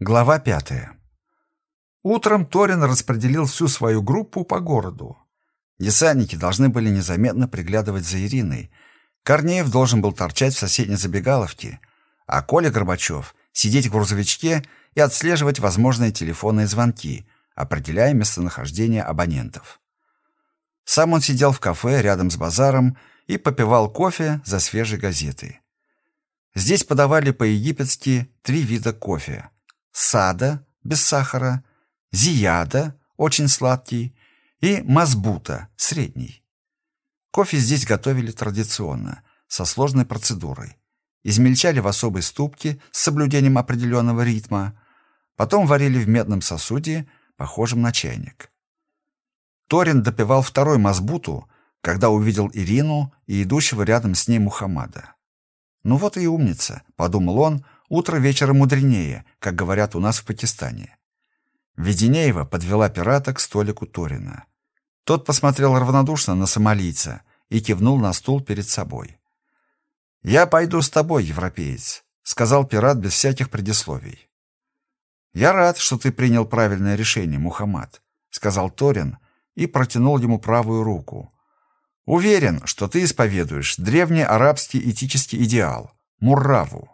Глава пятая. Утром Торин распределил всю свою группу по городу. Десантники должны были незаметно приглядывать за Ириной. Корнеев должен был торчать в соседней забегаловке, а Коля Горбачев сидеть в грузовичке и отслеживать возможные телефонные звонки, определяя местонахождение абонентов. Сам он сидел в кафе рядом с базаром и попивал кофе за свежей газетой. Здесь подавали по-египетски три вида кофе – сада без сахара, зияда очень сладкий и мазбута средний. Кофе здесь готовили традиционно, со сложной процедурой. Измельчали в особой ступке с соблюдением определенного ритма, потом варили в медном сосуде, похожем на чайник. Торин допивал второй мазбуту, когда увидел Ирину и идущего рядом с ней Мухаммада. «Ну вот и умница», — подумал он, Утро вечера мудренее, как говорят у нас в Пакистане. Веденеева подвела пирата к столику Торина. Тот посмотрел равнодушно на сомалийца и кивнул на стул перед собой. «Я пойду с тобой, европеец», — сказал пират без всяких предисловий. «Я рад, что ты принял правильное решение, Мухаммад», — сказал Торин и протянул ему правую руку. «Уверен, что ты исповедуешь древний арабский этический идеал — мурраву.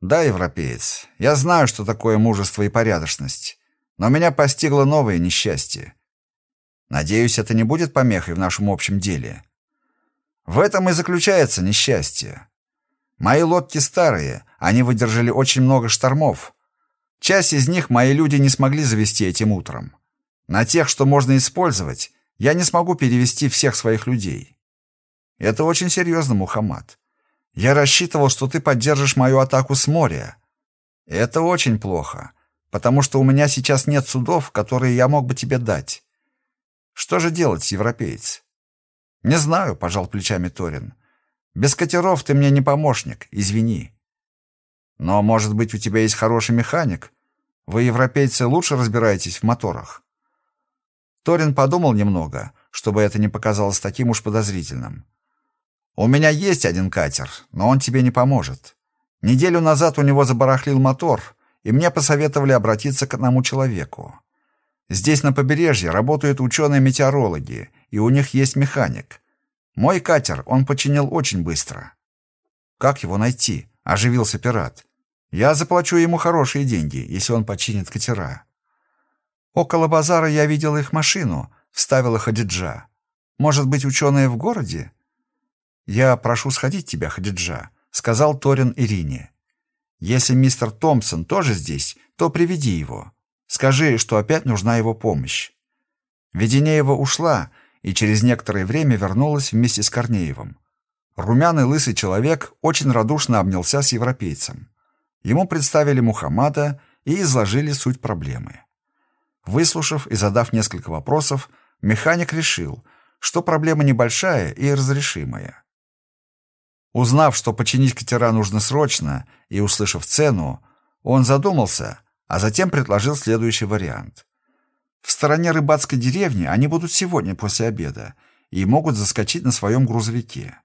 Да, европеец, я знаю, что такое мужество и порядочность, но меня постигло новое несчастье. Надеюсь, это не будет помехой в нашем общем деле. В этом и заключается несчастье. Мои лодки старые, они выдержали очень много штормов. Часть из них мои люди не смогли завести этим утром. На тех, что можно использовать, я не смогу перевести всех своих людей. Это очень серьезно, Мухаммад. Я рассчитывал, что ты поддержишь мою атаку с моря. Это очень плохо, потому что у меня сейчас нет судов, которые я мог бы тебе дать. Что же делать, европеец? Не знаю, пожал плечами Торин. Без катеров ты мне не помощник, извини. Но, может быть, у тебя есть хороший механик? Вы, европейцы, лучше разбираетесь в моторах. Торин подумал немного, чтобы это не показалось таким уж подозрительным. У меня есть один катер, но он тебе не поможет. Неделю назад у него забарахлил мотор, и мне посоветовали обратиться к одному человеку. Здесь на побережье работают ученые-метеорологи, и у них есть механик. Мой катер он починил очень быстро. Как его найти? Оживился пират. Я заплачу ему хорошие деньги, если он починит катера. Около базара я видел их машину, вставила Хадиджа. Может быть, ученые в городе? «Я прошу сходить тебя, Хадиджа», — сказал Торин Ирине. «Если мистер Томпсон тоже здесь, то приведи его. Скажи, что опять нужна его помощь». Веденеева ушла и через некоторое время вернулась вместе с Корнеевым. Румяный лысый человек очень радушно обнялся с европейцем. Ему представили Мухаммада и изложили суть проблемы. Выслушав и задав несколько вопросов, механик решил, что проблема небольшая и разрешимая. Узнав, что починить катера нужно срочно, и услышав цену, он задумался, а затем предложил следующий вариант. В стороне рыбацкой деревни они будут сегодня после обеда и могут заскочить на своем грузовике.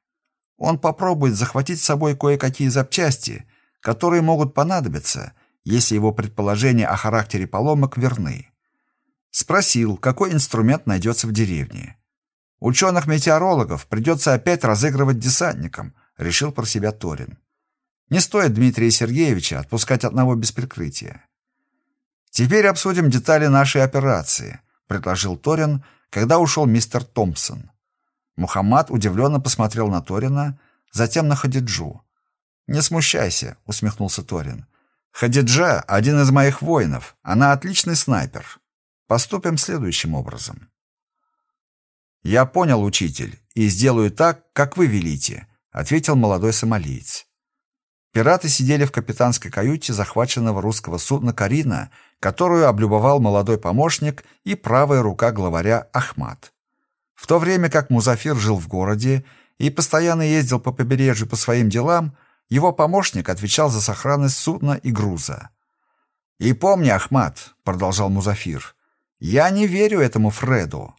Он попробует захватить с собой кое-какие запчасти, которые могут понадобиться, если его предположения о характере поломок верны. Спросил, какой инструмент найдется в деревне. Ученых-метеорологов придется опять разыгрывать десантникам – решил про себя Торин. Не стоит Дмитрия Сергеевича отпускать одного без прикрытия. Теперь обсудим детали нашей операции, предложил Торин, когда ушел мистер Томпсон. Мухаммад удивленно посмотрел на Торина, затем на Хадиджу. «Не смущайся», — усмехнулся Торин. «Хадиджа — один из моих воинов. Она отличный снайпер. Поступим следующим образом». «Я понял, учитель, и сделаю так, как вы велите», ответил молодой сомалиец. Пираты сидели в капитанской каюте захваченного русского судна «Карина», которую облюбовал молодой помощник и правая рука главаря Ахмат. В то время как Музафир жил в городе и постоянно ездил по побережью по своим делам, его помощник отвечал за сохранность судна и груза. «И помни, Ахмат», — продолжал Музафир, — «я не верю этому Фреду.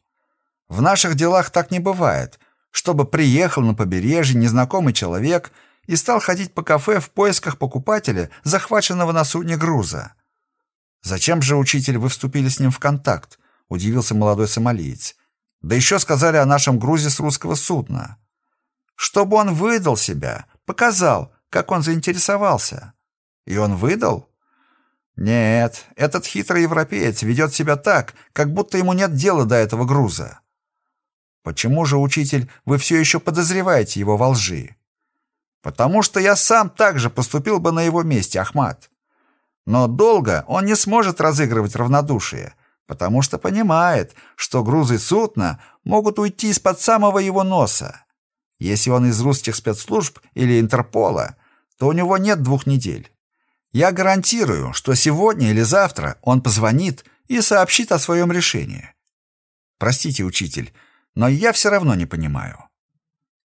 В наших делах так не бывает, чтобы приехал на побережье незнакомый человек и стал ходить по кафе в поисках покупателя, захваченного на судне груза. Зачем же, учитель, вы вступили с ним в контакт? Удивился молодой сомалиец. Да еще сказали о нашем грузе с русского судна. Чтобы он выдал себя, показал, как он заинтересовался. И он выдал? Нет, этот хитрый европеец ведет себя так, как будто ему нет дела до этого груза. Почему же, учитель, вы все еще подозреваете его во лжи? Потому что я сам так же поступил бы на его месте, Ахмат. Но долго он не сможет разыгрывать равнодушие, потому что понимает, что грузы судна могут уйти из-под самого его носа. Если он из русских спецслужб или Интерпола, то у него нет двух недель. Я гарантирую, что сегодня или завтра он позвонит и сообщит о своем решении. Простите, учитель, но я все равно не понимаю.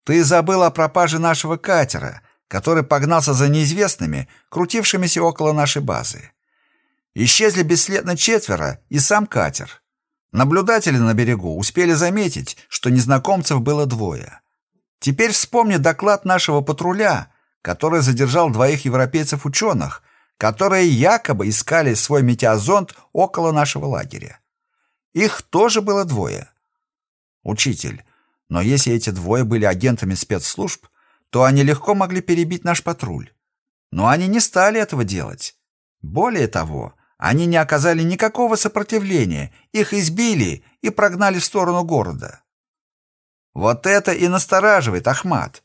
Ты забыл о пропаже нашего катера, который погнался за неизвестными, крутившимися около нашей базы. Исчезли бесследно четверо и сам катер. Наблюдатели на берегу успели заметить, что незнакомцев было двое. Теперь вспомни доклад нашего патруля, который задержал двоих европейцев-ученых, которые якобы искали свой метеозонд около нашего лагеря. Их тоже было двое. Учитель, но если эти двое были агентами спецслужб, то они легко могли перебить наш патруль. Но они не стали этого делать. Более того, они не оказали никакого сопротивления, их избили и прогнали в сторону города. Вот это и настораживает Ахмат.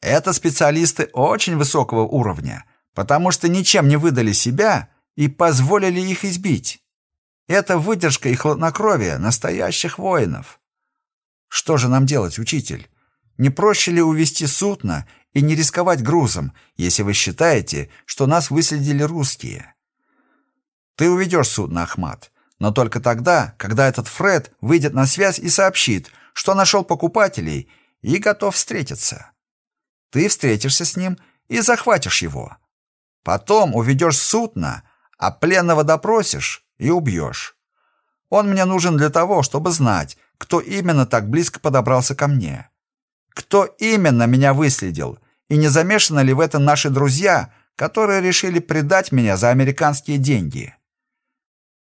Это специалисты очень высокого уровня, потому что ничем не выдали себя и позволили их избить. Это выдержка и хладнокровие настоящих воинов. Что же нам делать, учитель? Не проще ли увести судно и не рисковать грузом, если вы считаете, что нас выследили русские? Ты уведешь судно, Ахмат, но только тогда, когда этот Фред выйдет на связь и сообщит, что нашел покупателей и готов встретиться. Ты встретишься с ним и захватишь его. Потом уведешь судно, а пленного допросишь и убьешь. Он мне нужен для того, чтобы знать, кто именно так близко подобрался ко мне. Кто именно меня выследил, и не замешаны ли в этом наши друзья, которые решили предать меня за американские деньги.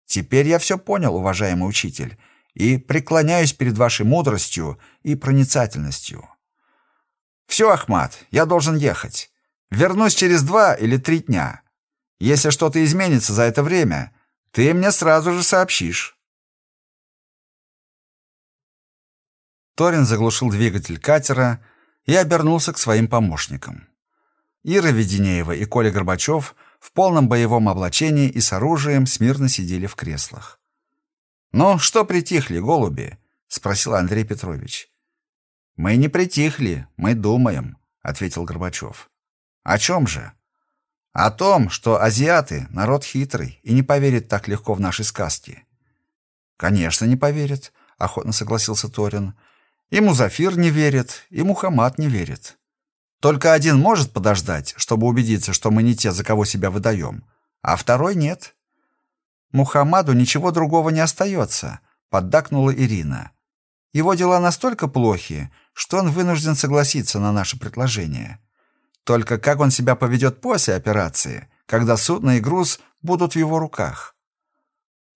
Теперь я все понял, уважаемый учитель, и преклоняюсь перед вашей мудростью и проницательностью. Все, Ахмат, я должен ехать. Вернусь через два или три дня. Если что-то изменится за это время, ты мне сразу же сообщишь. Торин заглушил двигатель катера и обернулся к своим помощникам. Ира Веденеева и Коля Горбачев в полном боевом облачении и с оружием смирно сидели в креслах. «Ну, что притихли, голуби?» — спросил Андрей Петрович. «Мы не притихли, мы думаем», — ответил Горбачев. «О чем же?» «О том, что азиаты — народ хитрый и не поверит так легко в наши сказки». «Конечно, не поверит», — охотно согласился Торин. «И Музафир не верит, и Мухаммад не верит. Только один может подождать, чтобы убедиться, что мы не те, за кого себя выдаем, а второй нет». Мухаммаду ничего другого не остается, поддакнула Ирина. Его дела настолько плохи, что он вынужден согласиться на наше предложение. Только как он себя поведет после операции, когда судно и груз будут в его руках?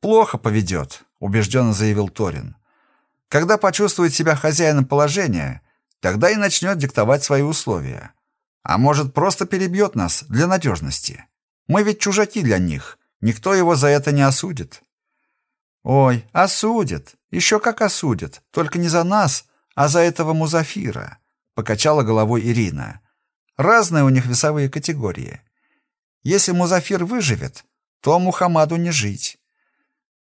Плохо поведет, убежденно заявил Торин. Когда почувствует себя хозяином положения, тогда и начнет диктовать свои условия. А может, просто перебьет нас для надежности. Мы ведь чужаки для них, Никто его за это не осудит. Ой, осудит. Еще как осудит. Только не за нас, а за этого Музафира, покачала головой Ирина. Разные у них весовые категории. Если Музафир выживет, то Мухаммаду не жить.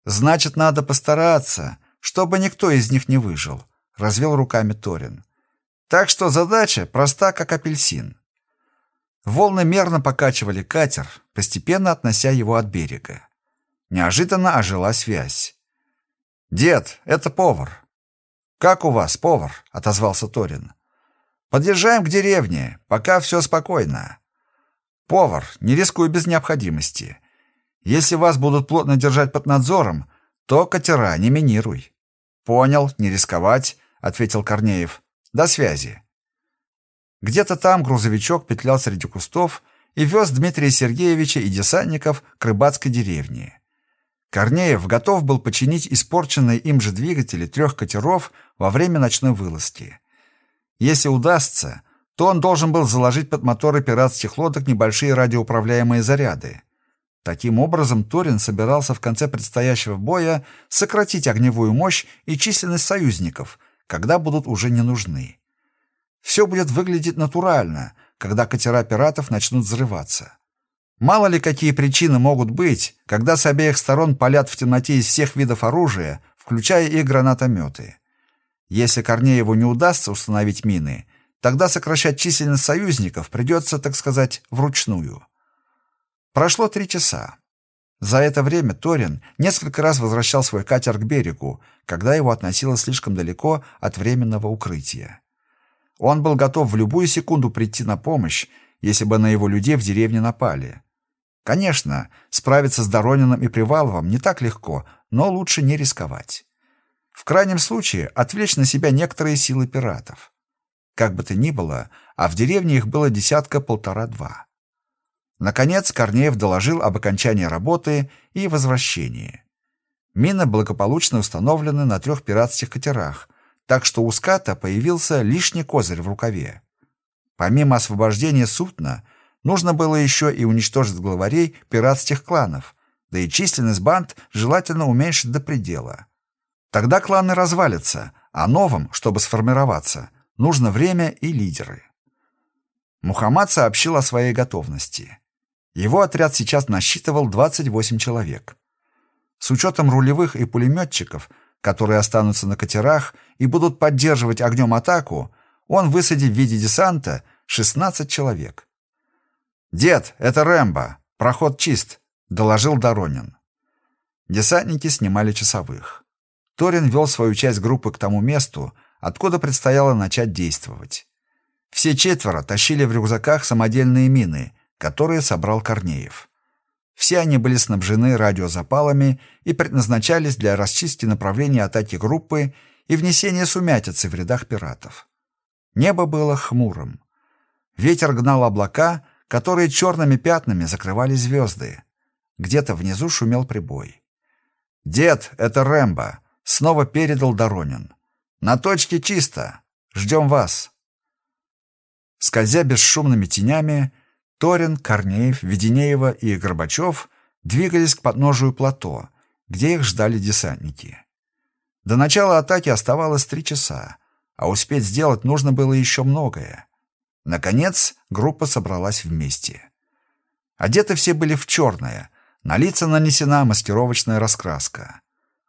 Значит, надо постараться, чтобы никто из них не выжил, развел руками Торин. Так что задача проста, как апельсин. Волны мерно покачивали катер, постепенно относя его от берега. Неожиданно ожила связь. «Дед, это повар». «Как у вас, повар?» — отозвался Торин. «Подъезжаем к деревне, пока все спокойно». «Повар, не рискуй без необходимости. Если вас будут плотно держать под надзором, то катера не минируй». «Понял, не рисковать», — ответил Корнеев. «До связи». Где-то там грузовичок петлял среди кустов и вез Дмитрия Сергеевича и десантников к рыбацкой деревне. Корнеев готов был починить испорченные им же двигатели трех катеров во время ночной вылазки. Если удастся, то он должен был заложить под моторы пиратских лодок небольшие радиоуправляемые заряды. Таким образом, Торин собирался в конце предстоящего боя сократить огневую мощь и численность союзников, когда будут уже не нужны. Все будет выглядеть натурально, когда катера пиратов начнут взрываться. Мало ли какие причины могут быть, когда с обеих сторон палят в темноте из всех видов оружия, включая и гранатометы. Если Корнееву не удастся установить мины, тогда сокращать численность союзников придется, так сказать, вручную. Прошло три часа. За это время Торин несколько раз возвращал свой катер к берегу, когда его относило слишком далеко от временного укрытия. Он был готов в любую секунду прийти на помощь, если бы на его людей в деревне напали. Конечно, справиться с Доронином и Приваловым не так легко, но лучше не рисковать. В крайнем случае отвлечь на себя некоторые силы пиратов. Как бы то ни было, а в деревне их было десятка-полтора-два. Наконец Корнеев доложил об окончании работы и возвращении. Мины благополучно установлены на трех пиратских катерах, так что у ската появился лишний козырь в рукаве. Помимо освобождения судна, Нужно было еще и уничтожить главарей пиратских кланов, да и численность банд желательно уменьшить до предела. Тогда кланы развалятся, а новым, чтобы сформироваться, нужно время и лидеры. Мухаммад сообщил о своей готовности. Его отряд сейчас насчитывал 28 человек. С учетом рулевых и пулеметчиков, которые останутся на катерах и будут поддерживать огнем атаку, он высадит в виде десанта 16 человек. «Дед, это Рэмбо. Проход чист», — доложил Доронин. Десантники снимали часовых. Торин вел свою часть группы к тому месту, откуда предстояло начать действовать. Все четверо тащили в рюкзаках самодельные мины, которые собрал Корнеев. Все они были снабжены радиозапалами и предназначались для расчистки направления атаки группы и внесения сумятицы в рядах пиратов. Небо было хмурым. Ветер гнал облака, которые черными пятнами закрывали звезды. Где-то внизу шумел прибой. «Дед, это Рэмбо!» — снова передал Доронин. «На точке чисто. Ждем вас!» Скользя бесшумными тенями, Торин, Корнеев, Веденеева и Горбачев двигались к подножию плато, где их ждали десантники. До начала атаки оставалось три часа, а успеть сделать нужно было еще многое. Наконец, группа собралась вместе. Одеты все были в черное, на лица нанесена маскировочная раскраска.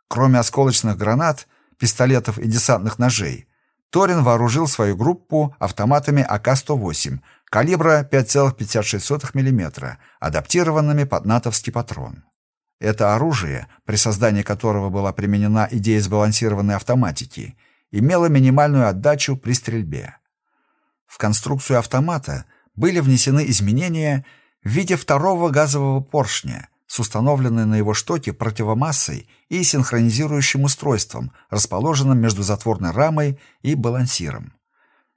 Кроме осколочных гранат, пистолетов и десантных ножей, Торин вооружил свою группу автоматами АК-108 калибра 5,56 мм, адаптированными под натовский патрон. Это оружие, при создании которого была применена идея сбалансированной автоматики, имело минимальную отдачу при стрельбе. В конструкцию автомата были внесены изменения в виде второго газового поршня с установленной на его штоке противомассой и синхронизирующим устройством, расположенным между затворной рамой и балансиром.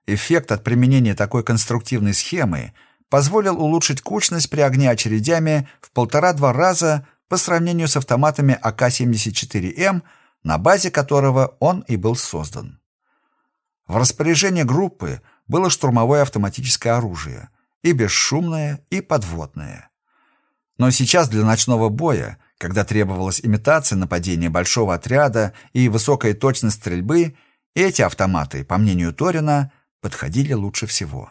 Эффект от применения такой конструктивной схемы позволил улучшить кучность при огне очередями в полтора-два раза по сравнению с автоматами АК-74М, на базе которого он и был создан. В распоряжении группы было штурмовое автоматическое оружие, и бесшумное, и подводное. Но сейчас для ночного боя, когда требовалась имитация нападения большого отряда и высокая точность стрельбы, эти автоматы, по мнению Торина, подходили лучше всего.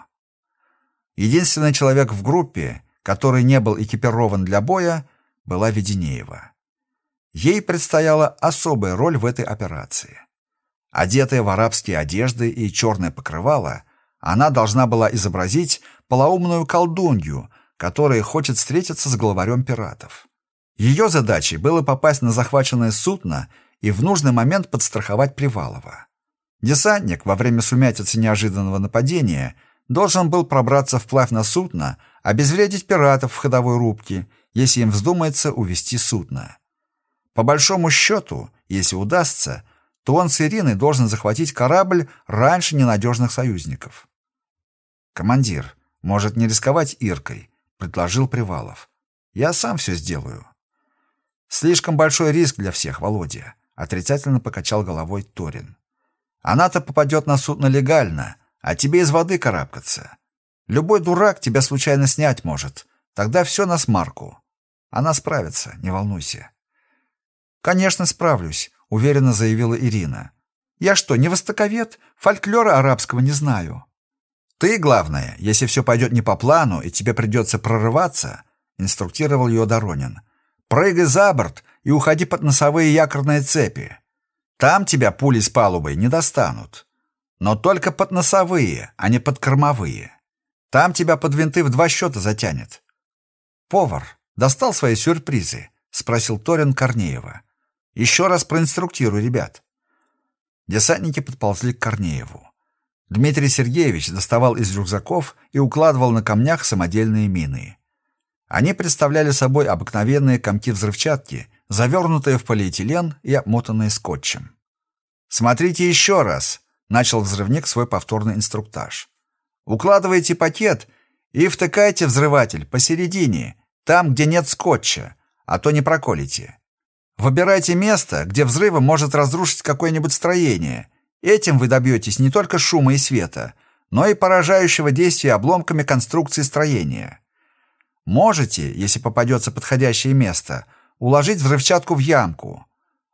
Единственный человек в группе, который не был экипирован для боя, была Веденеева. Ей предстояла особая роль в этой операции. Одетая в арабские одежды и черное покрывало, она должна была изобразить полоумную колдунью, которая хочет встретиться с главарем пиратов. Ее задачей было попасть на захваченное судно и в нужный момент подстраховать Привалова. Десантник во время сумятицы неожиданного нападения должен был пробраться вплавь на судно, обезвредить пиратов в ходовой рубке, если им вздумается увести судно. По большому счету, если удастся, то он с Ириной должен захватить корабль раньше ненадежных союзников. «Командир, может не рисковать Иркой?» — предложил Привалов. «Я сам все сделаю». Слишком большой риск для всех, Володя, отрицательно покачал головой Торин. Она-то попадет на судно легально, а тебе из воды карабкаться. Любой дурак тебя случайно снять может. Тогда все на смарку. Она справится, не волнуйся. Конечно, справлюсь, уверенно заявила Ирина. Я что, не востоковед? Фольклора арабского не знаю. Ты, главное, если все пойдет не по плану и тебе придется прорываться, инструктировал ее Доронин. Прыгай за борт и уходи под носовые якорные цепи. Там тебя пули с палубой не достанут. Но только под носовые, а не под кормовые. Там тебя под винты в два счета затянет. Повар достал свои сюрпризы, спросил Торин Корнеева. Еще раз проинструктируй ребят. Десантники подползли к Корнееву. Дмитрий Сергеевич доставал из рюкзаков и укладывал на камнях самодельные мины. Они представляли собой обыкновенные комки взрывчатки, завернутые в полиэтилен и обмотанные скотчем. «Смотрите еще раз!» — начал взрывник свой повторный инструктаж. «Укладывайте пакет и втыкайте взрыватель посередине, там, где нет скотча, а то не проколите. Выбирайте место, где взрывом может разрушить какое-нибудь строение. Этим вы добьетесь не только шума и света, но и поражающего действия обломками конструкции строения. Можете, если попадется подходящее место, уложить взрывчатку в ямку.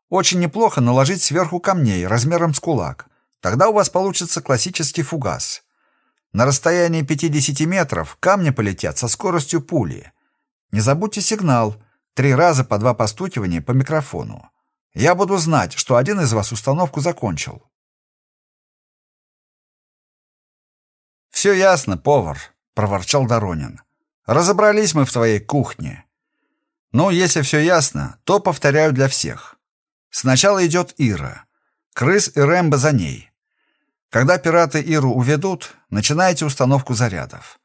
Очень неплохо наложить сверху камней размером с кулак. Тогда у вас получится классический фугас. На расстоянии 50 метров камни полетят со скоростью пули. Не забудьте сигнал. Три раза по два постукивания по микрофону. Я буду знать, что один из вас установку закончил. «Все ясно, повар», — проворчал Доронин. Разобрались мы в твоей кухне. Ну, если все ясно, то повторяю для всех. Сначала идет Ира. Крыс и Рэмбо за ней. Когда пираты Иру уведут, начинайте установку зарядов.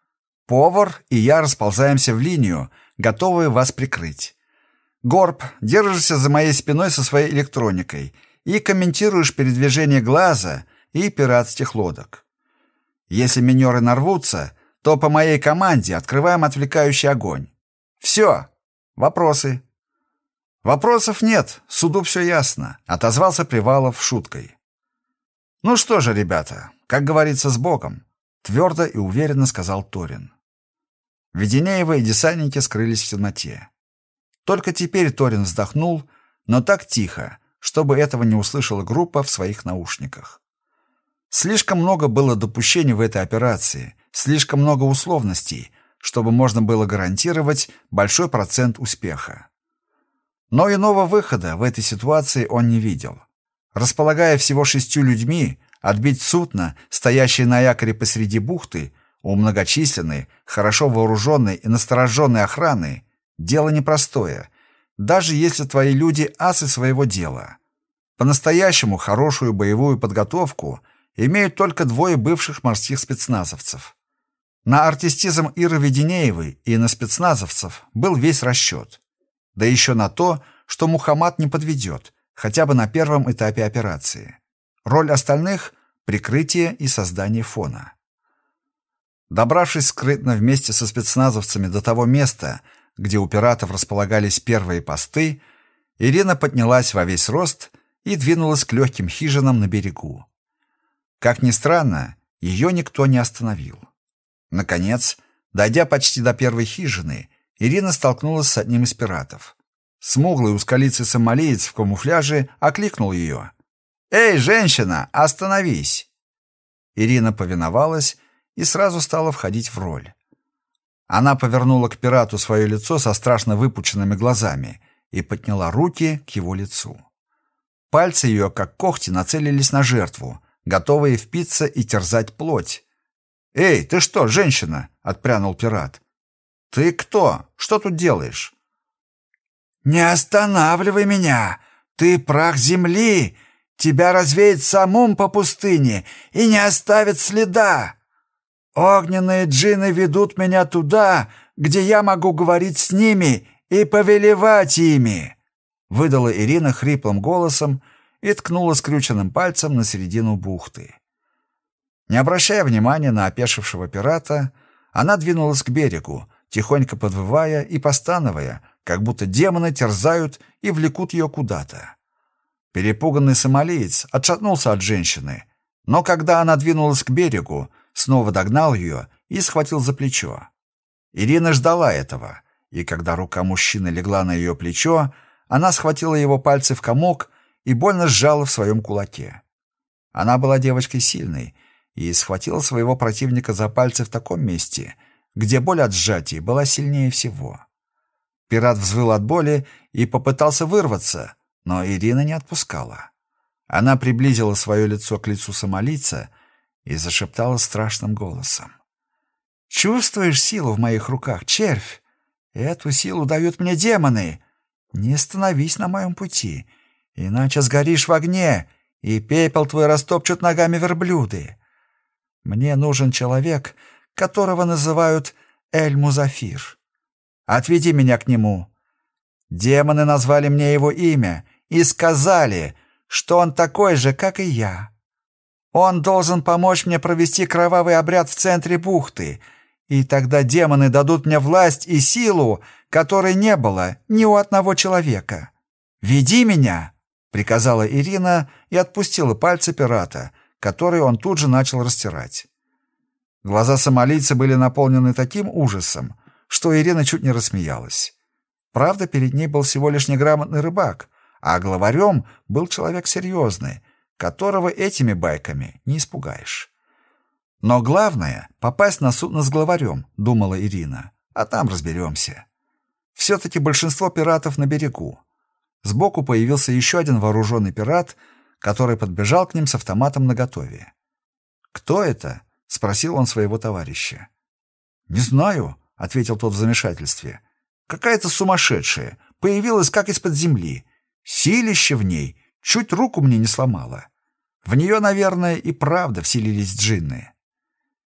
Повар и я расползаемся в линию, готовые вас прикрыть. Горб, держишься за моей спиной со своей электроникой и комментируешь передвижение глаза и пиратских лодок. Если минеры нарвутся, то по моей команде открываем отвлекающий огонь. Все. Вопросы? Вопросов нет, суду все ясно, отозвался Привалов шуткой. Ну что же, ребята, как говорится, с Богом, твердо и уверенно сказал Торин. Веденеева и десантники скрылись в темноте. Только теперь Торин вздохнул, но так тихо, чтобы этого не услышала группа в своих наушниках. Слишком много было допущений в этой операции, слишком много условностей, чтобы можно было гарантировать большой процент успеха. Но иного выхода в этой ситуации он не видел. Располагая всего шестью людьми, отбить судно, стоящее на якоре посреди бухты, у многочисленной, хорошо вооруженной и настороженной охраны, дело непростое, даже если твои люди асы своего дела. По-настоящему хорошую боевую подготовку – имеют только двое бывших морских спецназовцев. На артистизм Иры Веденеевой и на спецназовцев был весь расчет. Да еще на то, что Мухаммад не подведет, хотя бы на первом этапе операции. Роль остальных — прикрытие и создание фона. Добравшись скрытно вместе со спецназовцами до того места, где у пиратов располагались первые посты, Ирина поднялась во весь рост и двинулась к легким хижинам на берегу. Как ни странно, ее никто не остановил. Наконец, дойдя почти до первой хижины, Ирина столкнулась с одним из пиратов. Смуглый узколицый сомалиец в камуфляже окликнул ее. «Эй, женщина, остановись!» Ирина повиновалась и сразу стала входить в роль. Она повернула к пирату свое лицо со страшно выпученными глазами и подняла руки к его лицу. Пальцы ее, как когти, нацелились на жертву, готовые впиться и терзать плоть. «Эй, ты что, женщина?» — отпрянул пират. «Ты кто? Что тут делаешь?» «Не останавливай меня! Ты прах земли! Тебя развеет самум по пустыне и не оставит следа! Огненные джины ведут меня туда, где я могу говорить с ними и повелевать ими!» Выдала Ирина хриплым голосом, и ткнула скрюченным пальцем на середину бухты. Не обращая внимания на опешившего пирата, она двинулась к берегу, тихонько подвывая и постановая, как будто демоны терзают и влекут ее куда-то. Перепуганный сомалиец отшатнулся от женщины, но когда она двинулась к берегу, снова догнал ее и схватил за плечо. Ирина ждала этого, и когда рука мужчины легла на ее плечо, она схватила его пальцы в комок и больно сжала в своем кулаке. Она была девочкой сильной и схватила своего противника за пальцы в таком месте, где боль от сжатия была сильнее всего. Пират взвыл от боли и попытался вырваться, но Ирина не отпускала. Она приблизила свое лицо к лицу сомалийца и зашептала страшным голосом. «Чувствуешь силу в моих руках, червь? Эту силу дают мне демоны. Не становись на моем пути, иначе сгоришь в огне, и пепел твой растопчут ногами верблюды. Мне нужен человек, которого называют Эль-Музафир. Отведи меня к нему». Демоны назвали мне его имя и сказали, что он такой же, как и я. Он должен помочь мне провести кровавый обряд в центре бухты, и тогда демоны дадут мне власть и силу, которой не было ни у одного человека. Веди меня, приказала Ирина и отпустила пальцы пирата, которые он тут же начал растирать. Глаза сомалийца были наполнены таким ужасом, что Ирина чуть не рассмеялась. Правда, перед ней был всего лишь неграмотный рыбак, а главарем был человек серьезный, которого этими байками не испугаешь. Но главное — попасть на судно с главарем, думала Ирина, а там разберемся. Все-таки большинство пиратов на берегу. Сбоку появился еще один вооруженный пират, который подбежал к ним с автоматом наготове. «Кто это?» — спросил он своего товарища. «Не знаю», — ответил тот в замешательстве. «Какая-то сумасшедшая, появилась как из-под земли. Силище в ней чуть руку мне не сломало. В нее, наверное, и правда вселились джинны.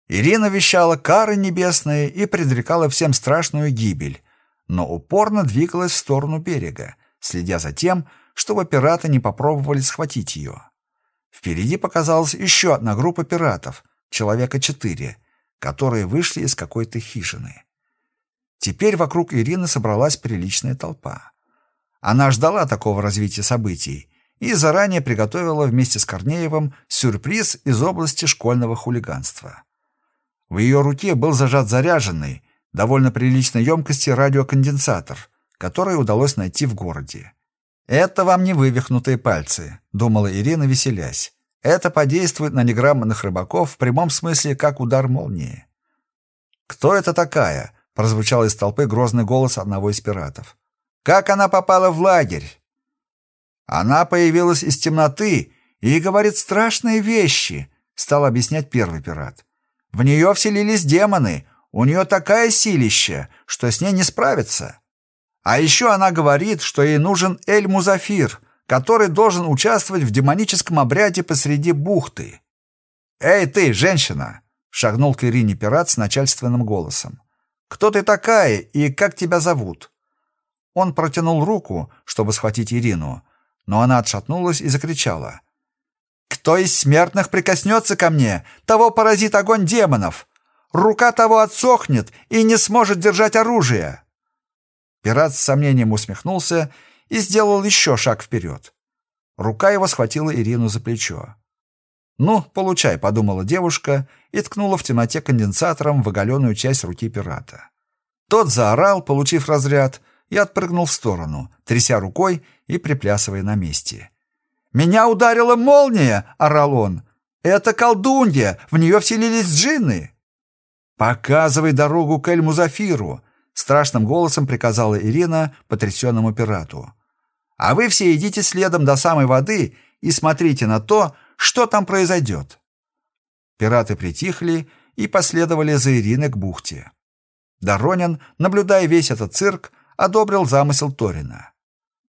Ирина вещала кары небесные и предрекала всем страшную гибель, но упорно двигалась в сторону берега, следя за тем, чтобы пираты не попробовали схватить ее. Впереди показалась еще одна группа пиратов, человека четыре, которые вышли из какой-то хижины. Теперь вокруг Ирины собралась приличная толпа. Она ждала такого развития событий и заранее приготовила вместе с Корнеевым сюрприз из области школьного хулиганства. В ее руке был зажат заряженный, довольно приличной емкости радиоконденсатор, который удалось найти в городе. «Это вам не вывихнутые пальцы», — думала Ирина, веселясь. «Это подействует на неграмотных рыбаков в прямом смысле, как удар молнии». «Кто это такая?» — прозвучал из толпы грозный голос одного из пиратов. Как она попала в лагерь? Она появилась из темноты и говорит страшные вещи, стал объяснять первый пират. В нее вселились демоны, у нее такая силища, что с ней не справиться. А еще она говорит, что ей нужен Эль-Музафир, который должен участвовать в демоническом обряде посреди бухты. «Эй ты, женщина!» — шагнул к Ирине пират с начальственным голосом. «Кто ты такая и как тебя зовут?» Он протянул руку, чтобы схватить Ирину, но она отшатнулась и закричала. «Кто из смертных прикоснется ко мне, того поразит огонь демонов! Рука того отсохнет и не сможет держать оружие!» Пират с сомнением усмехнулся и сделал еще шаг вперед. Рука его схватила Ирину за плечо. «Ну, получай», — подумала девушка и ткнула в темноте конденсатором в оголенную часть руки пирата. Тот заорал, получив разряд — и отпрыгнул в сторону, тряся рукой и приплясывая на месте. «Меня ударила молния!» — орал он. «Это колдунья! В нее вселились джинны!» «Показывай дорогу к Эль-Музафиру!» — страшным голосом приказала Ирина потрясенному пирату. «А вы все идите следом до самой воды и смотрите на то, что там произойдет». Пираты притихли и последовали за Ириной к бухте. Доронин, наблюдая весь этот цирк, одобрил замысел Торина.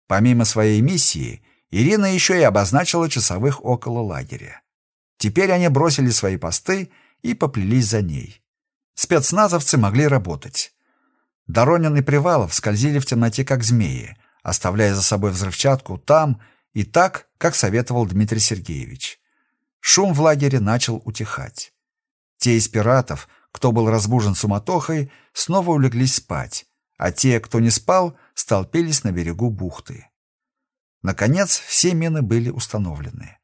Помимо своей миссии, Ирина еще и обозначила часовых около лагеря. Теперь они бросили свои посты и поплелись за ней. Спецназовцы могли работать. Доронин и Привалов скользили в темноте, как змеи, оставляя за собой взрывчатку там и так, как советовал Дмитрий Сергеевич. Шум в лагере начал утихать. Те из пиратов, кто был разбужен суматохой, снова улеглись спать, а те, кто не спал, столпились на берегу бухты. Наконец, все мины были установлены.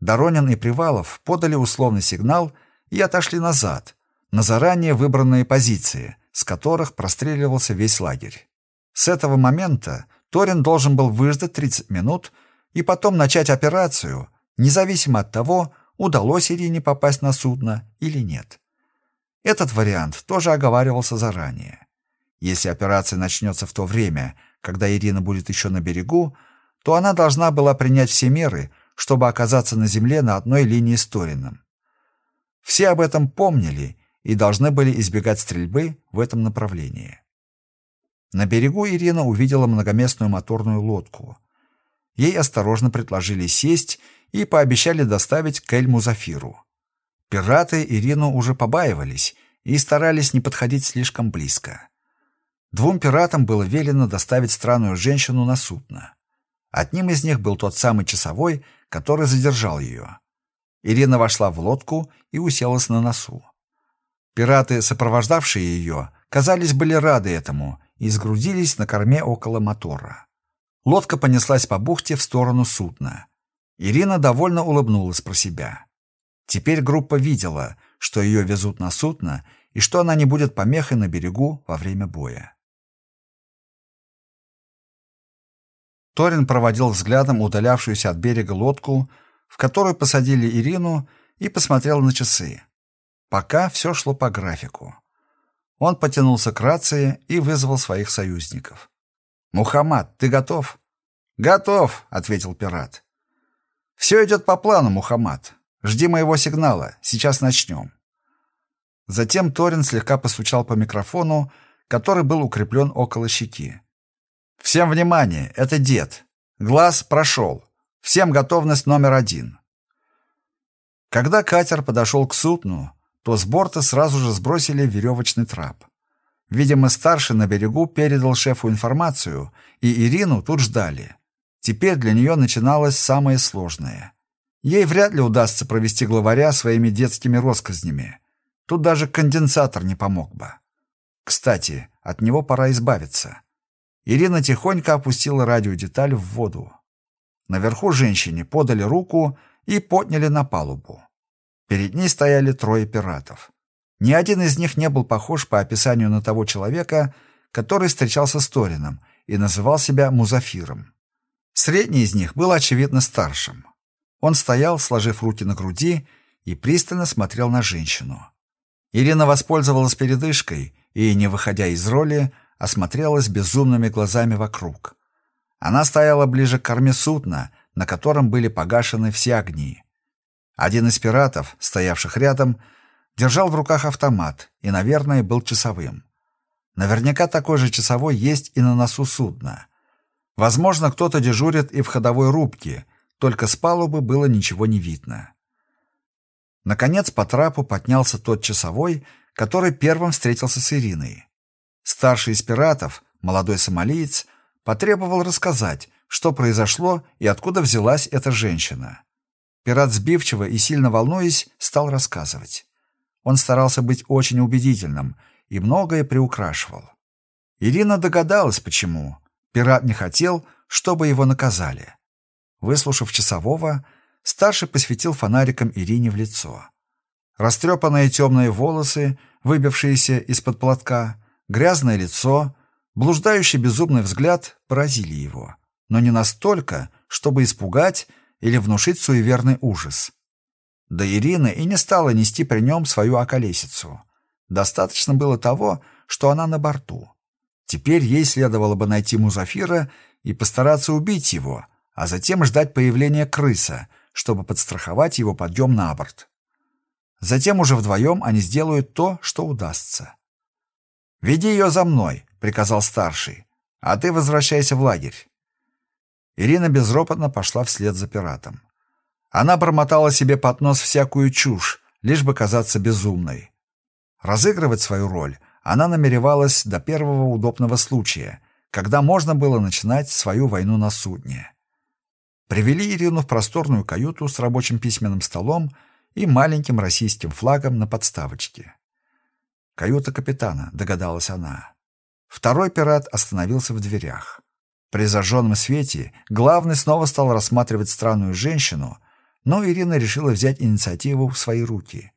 Доронин и Привалов подали условный сигнал и отошли назад, на заранее выбранные позиции, с которых простреливался весь лагерь. С этого момента Торин должен был выждать 30 минут и потом начать операцию, независимо от того, удалось Ирине попасть на судно или нет. Этот вариант тоже оговаривался заранее. Если операция начнется в то время, когда Ирина будет еще на берегу, то она должна была принять все меры, чтобы оказаться на земле на одной линии с Торином. Все об этом помнили и должны были избегать стрельбы в этом направлении. На берегу Ирина увидела многоместную моторную лодку. Ей осторожно предложили сесть и пообещали доставить к Эль-Музафиру. Пираты Ирину уже побаивались и старались не подходить слишком близко. Двум пиратам было велено доставить странную женщину на судно. Одним из них был тот самый часовой, который задержал ее. Ирина вошла в лодку и уселась на носу. Пираты, сопровождавшие ее, казались были рады этому и сгрудились на корме около мотора. Лодка понеслась по бухте в сторону судна. Ирина довольно улыбнулась про себя. Теперь группа видела, что ее везут на судно и что она не будет помехой на берегу во время боя. Торин проводил взглядом удалявшуюся от берега лодку, в которую посадили Ирину, и посмотрел на часы. Пока все шло по графику. Он потянулся к рации и вызвал своих союзников. «Мухаммад, ты готов?» «Готов», — ответил пират. «Все идет по плану, Мухаммад. Жди моего сигнала. Сейчас начнем». Затем Торин слегка постучал по микрофону, который был укреплен около щеки. «Всем внимание! Это дед. Глаз прошел. Всем готовность номер один». Когда катер подошел к судну, то с борта сразу же сбросили веревочный трап. Видимо, старший на берегу передал шефу информацию, и Ирину тут ждали. Теперь для нее начиналось самое сложное. Ей вряд ли удастся провести главаря своими детскими россказнями. Тут даже конденсатор не помог бы. Кстати, от него пора избавиться. Ирина тихонько опустила радиодеталь в воду. Наверху женщине подали руку и подняли на палубу. Перед ней стояли трое пиратов. Ни один из них не был похож по описанию на того человека, который встречался с Торином и называл себя Музафиром. Средний из них был, очевидно, старшим. Он стоял, сложив руки на груди, и пристально смотрел на женщину. Ирина воспользовалась передышкой и, не выходя из роли, осмотрелась безумными глазами вокруг. Она стояла ближе к корме судна, на котором были погашены все огни. Один из пиратов, стоявших рядом, держал в руках автомат и, наверное, был часовым. Наверняка такой же часовой есть и на носу судна. Возможно, кто-то дежурит и в ходовой рубке, только с палубы было ничего не видно. Наконец по трапу поднялся тот часовой, который первым встретился с Ириной. Старший из пиратов, молодой сомалиец, потребовал рассказать, что произошло и откуда взялась эта женщина. Пират сбивчиво и сильно волнуясь, стал рассказывать. Он старался быть очень убедительным и многое приукрашивал. Ирина догадалась, почему. Пират не хотел, чтобы его наказали. Выслушав часового, старший посветил фонариком Ирине в лицо. Растрепанные темные волосы, выбившиеся из-под платка, грязное лицо, блуждающий безумный взгляд поразили его, но не настолько, чтобы испугать или внушить суеверный ужас. Да Ирина и не стала нести при нем свою околесицу. Достаточно было того, что она на борту. Теперь ей следовало бы найти Музафира и постараться убить его, а затем ждать появления крыса, чтобы подстраховать его подъем на борт. Затем уже вдвоем они сделают то, что удастся. «Веди ее за мной», — приказал старший, — «а ты возвращайся в лагерь». Ирина безропотно пошла вслед за пиратом. Она бормотала себе под нос всякую чушь, лишь бы казаться безумной. Разыгрывать свою роль она намеревалась до первого удобного случая, когда можно было начинать свою войну на судне. Привели Ирину в просторную каюту с рабочим письменным столом и маленьким российским флагом на подставочке. Каюта капитана, догадалась она. Второй пират остановился в дверях. При зажженном свете главный снова стал рассматривать странную женщину, но Ирина решила взять инициативу в свои руки.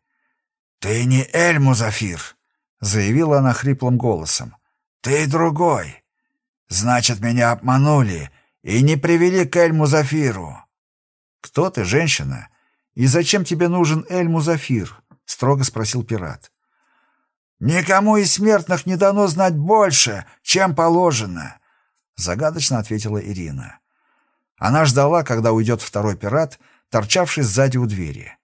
«Ты не Эль Музафир!» — заявила она хриплым голосом. «Ты другой! Значит, меня обманули и не привели к Эль Музафиру!» «Кто ты, женщина? И зачем тебе нужен Эль Музафир?» — строго спросил пират. «Никому из смертных не дано знать больше, чем положено», — загадочно ответила Ирина. Она ждала, когда уйдет второй пират, торчавший сзади у двери.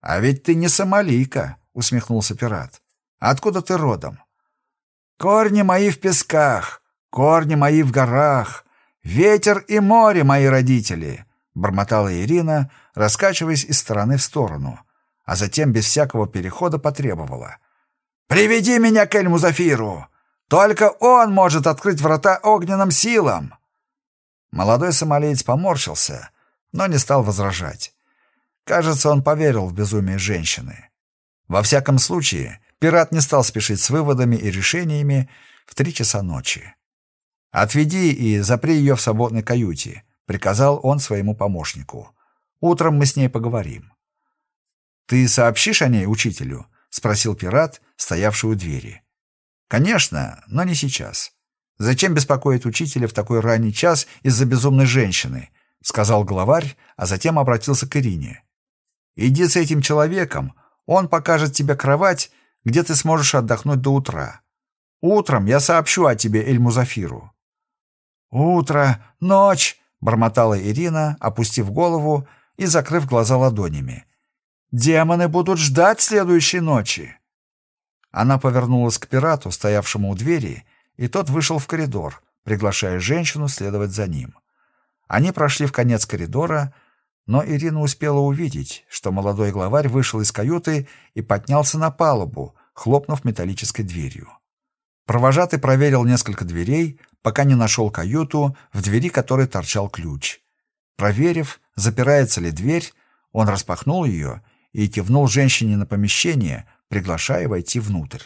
«А ведь ты не сомалийка», — усмехнулся пират. «Откуда ты родом?» «Корни мои в песках, корни мои в горах, ветер и море мои родители», — бормотала Ирина, раскачиваясь из стороны в сторону, а затем без всякого перехода потребовала. «Приведи меня к Эль-Музафиру! Только он может открыть врата огненным силам!» Молодой сомалиец поморщился, но не стал возражать. Кажется, он поверил в безумие женщины. Во всяком случае, пират не стал спешить с выводами и решениями в три часа ночи. «Отведи и запри ее в свободной каюте», — приказал он своему помощнику. «Утром мы с ней поговорим». «Ты сообщишь о ней учителю?» — спросил пират, стоявший у двери. «Конечно, но не сейчас. Зачем беспокоить учителя в такой ранний час из-за безумной женщины?» — сказал главарь, а затем обратился к Ирине. Иди с этим человеком, он покажет тебе кровать, где ты сможешь отдохнуть до утра. Утром я сообщу о тебе Эль-Музафиру». «Утро, ночь», — бормотала Ирина, опустив голову и закрыв глаза ладонями. «Демоны будут ждать следующей ночи». Она повернулась к пирату, стоявшему у двери, и тот вышел в коридор, приглашая женщину следовать за ним. Они прошли в конец коридора, но Ирина успела увидеть, что молодой главарь вышел из каюты и поднялся на палубу, хлопнув металлической дверью. Провожатый проверил несколько дверей, пока не нашел каюту, в двери которой торчал ключ. Проверив, запирается ли дверь, он распахнул ее и кивнул женщине на помещение, приглашая войти внутрь.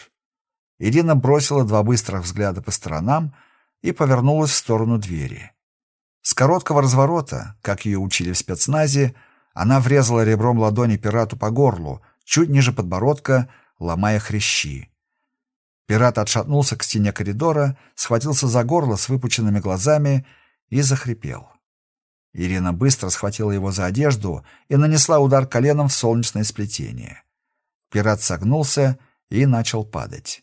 Ирина бросила два быстрых взгляда по сторонам и повернулась в сторону двери. С короткого разворота, как ее учили в спецназе, она врезала ребром ладони пирату по горлу, чуть ниже подбородка, ломая хрящи. Пират отшатнулся к стене коридора, схватился за горло с выпученными глазами и захрипел. Ирина быстро схватила его за одежду и нанесла удар коленом в солнечное сплетение. Пират согнулся и начал падать.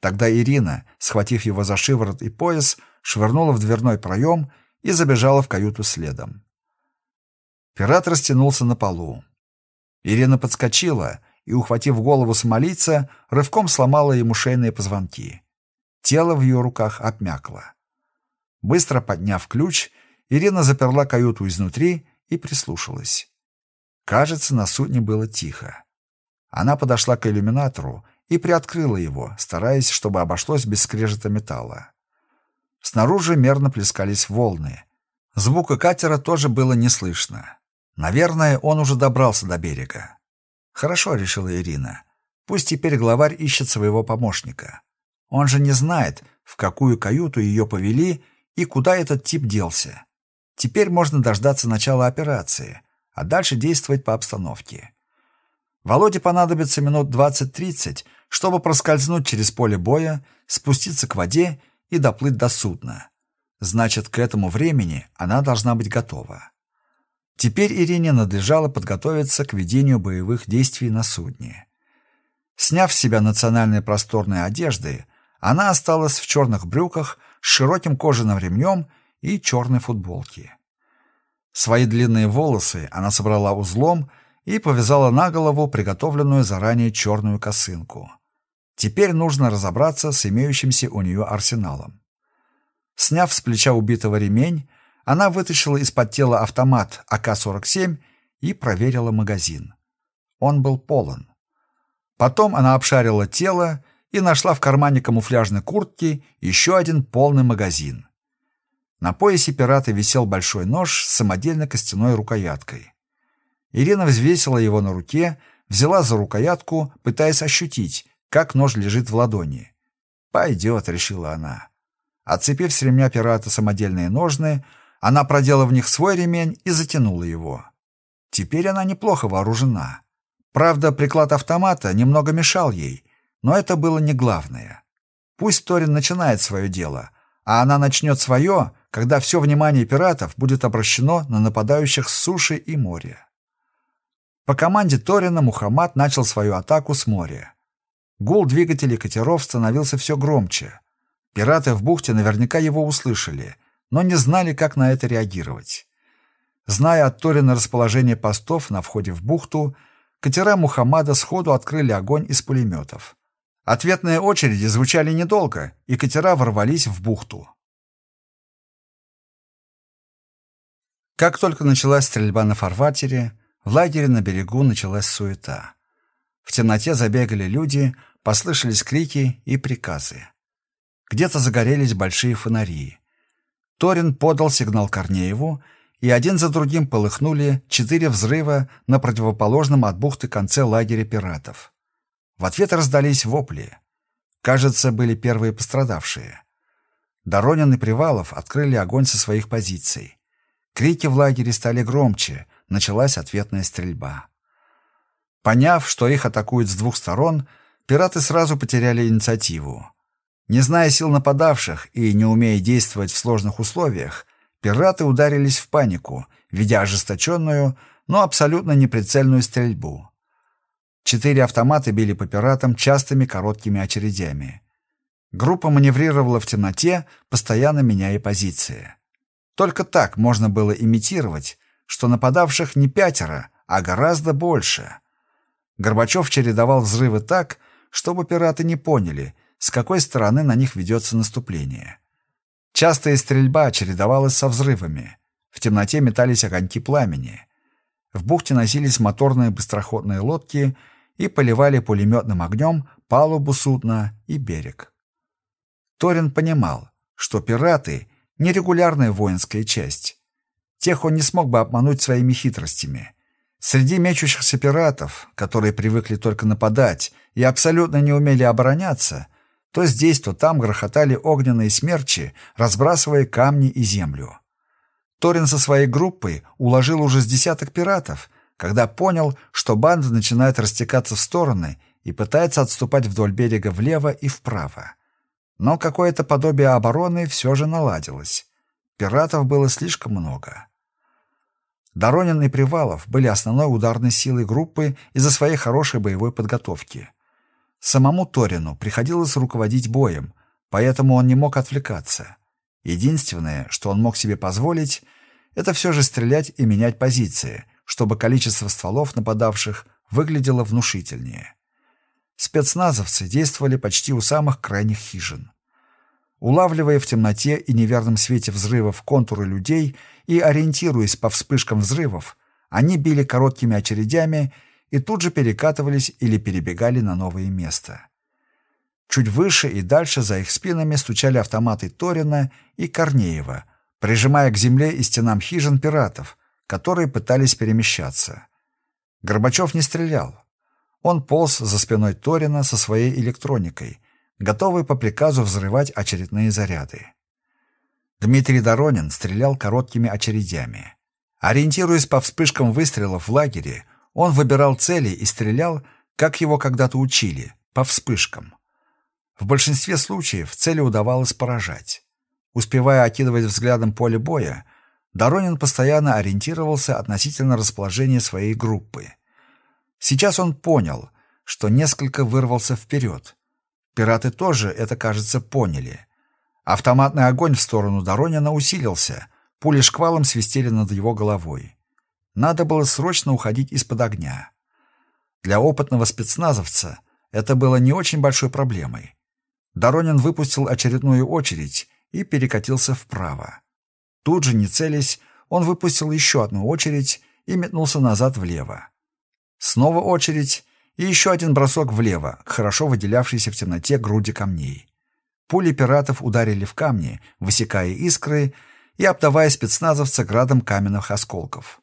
Тогда Ирина, схватив его за шиворот и пояс, швырнула в дверной проем и забежала в каюту следом. Пират растянулся на полу. Ирина подскочила и, ухватив голову сомалийца, рывком сломала ему шейные позвонки. Тело в ее руках обмякло. Быстро подняв ключ, Ирина заперла каюту изнутри и прислушалась. Кажется, на судне было тихо. Она подошла к иллюминатору и приоткрыла его, стараясь, чтобы обошлось без скрежета металла. Снаружи мерно плескались волны. Звука катера тоже было не слышно. Наверное, он уже добрался до берега. «Хорошо», — решила Ирина. «Пусть теперь главарь ищет своего помощника. Он же не знает, в какую каюту ее повели и куда этот тип делся. Теперь можно дождаться начала операции, а дальше действовать по обстановке. Володе понадобится минут 20-30, чтобы проскользнуть через поле боя, спуститься к воде и доплыть до судна. Значит, к этому времени она должна быть готова. Теперь Ирине надлежало подготовиться к ведению боевых действий на судне. Сняв с себя национальные просторные одежды, она осталась в черных брюках с широким кожаным ремнем и черной футболке. Свои длинные волосы она собрала узлом и повязала на голову приготовленную заранее черную косынку. Теперь нужно разобраться с имеющимся у нее арсеналом. Сняв с плеча убитого ремень, она вытащила из-под тела автомат АК-47 и проверила магазин. Он был полон. Потом она обшарила тело и нашла в кармане камуфляжной куртки еще один полный магазин. На поясе пирата висел большой нож с самодельной костяной рукояткой. Ирина взвесила его на руке, взяла за рукоятку, пытаясь ощутить, как нож лежит в ладони. «Пойдет», — решила она. Отцепив с ремня пирата самодельные ножны, она продела в них свой ремень и затянула его. Теперь она неплохо вооружена. Правда, приклад автомата немного мешал ей, но это было не главное. Пусть Торин начинает свое дело, а она начнет свое, когда все внимание пиратов будет обращено на нападающих с суши и моря. По команде Торина Мухаммад начал свою атаку с моря. Гул двигателей катеров становился все громче. Пираты в бухте наверняка его услышали, но не знали, как на это реагировать. Зная от Торина расположение постов на входе в бухту, катера Мухаммада сходу открыли огонь из пулеметов. Ответные очереди звучали недолго, и катера ворвались в бухту. Как только началась стрельба на фарватере, в лагере на берегу началась суета. В темноте забегали люди, послышались крики и приказы. Где-то загорелись большие фонари. Торин подал сигнал Корнееву, и один за другим полыхнули четыре взрыва на противоположном от бухты конце лагеря пиратов. В ответ раздались вопли. Кажется, были первые пострадавшие. Доронин и Привалов открыли огонь со своих позиций. Крики в лагере стали громче, началась ответная стрельба. Поняв, что их атакуют с двух сторон, пираты сразу потеряли инициативу. Не зная сил нападавших и не умея действовать в сложных условиях, пираты ударились в панику, ведя ожесточенную, но абсолютно неприцельную стрельбу. Четыре автомата били по пиратам частыми короткими очередями. Группа маневрировала в темноте, постоянно меняя позиции. Только так можно было имитировать, что нападавших не пятеро, а гораздо больше. Горбачев чередовал взрывы так, чтобы пираты не поняли, с какой стороны на них ведется наступление. Частая стрельба чередовалась со взрывами. В темноте метались огоньки пламени. В бухте носились моторные быстроходные лодки и поливали пулеметным огнем палубу судна и берег. Торин понимал, что пираты — нерегулярная воинская часть, Тех он не смог бы обмануть своими хитростями. Среди мечущихся пиратов, которые привыкли только нападать и абсолютно не умели обороняться, то здесь, то там грохотали огненные смерчи, разбрасывая камни и землю. Торин со своей группой уложил уже с десяток пиратов, когда понял, что банда начинает растекаться в стороны и пытается отступать вдоль берега влево и вправо. Но какое-то подобие обороны все же наладилось. Пиратов было слишком много. Доронин и Привалов были основной ударной силой группы из-за своей хорошей боевой подготовки. Самому Торину приходилось руководить боем, поэтому он не мог отвлекаться. Единственное, что он мог себе позволить, это все же стрелять и менять позиции, чтобы количество стволов нападавших выглядело внушительнее. Спецназовцы действовали почти у самых крайних хижин. Улавливая в темноте и неверном свете взрывов контуры людей и ориентируясь по вспышкам взрывов, они били короткими очередями и тут же перекатывались или перебегали на новое место. Чуть выше и дальше за их спинами стучали автоматы Торина и Корнеева, прижимая к земле и стенам хижин пиратов, которые пытались перемещаться. Горбачев не стрелял. Он полз за спиной Торина со своей электроникой — готовый по приказу взрывать очередные заряды. Дмитрий Доронин стрелял короткими очередями. Ориентируясь по вспышкам выстрелов в лагере, он выбирал цели и стрелял, как его когда-то учили, по вспышкам. В большинстве случаев цели удавалось поражать. Успевая окидывать взглядом поле боя, Доронин постоянно ориентировался относительно расположения своей группы. Сейчас он понял, что несколько вырвался вперед, Пираты тоже это, кажется, поняли. Автоматный огонь в сторону Доронина усилился, пули шквалом свистели над его головой. Надо было срочно уходить из-под огня. Для опытного спецназовца это было не очень большой проблемой. Доронин выпустил очередную очередь и перекатился вправо. Тут же, не целясь, он выпустил еще одну очередь и метнулся назад влево. Снова очередь, и еще один бросок влево, к хорошо выделявшейся в темноте груди камней. Пули пиратов ударили в камни, высекая искры и обдавая спецназовца градом каменных осколков.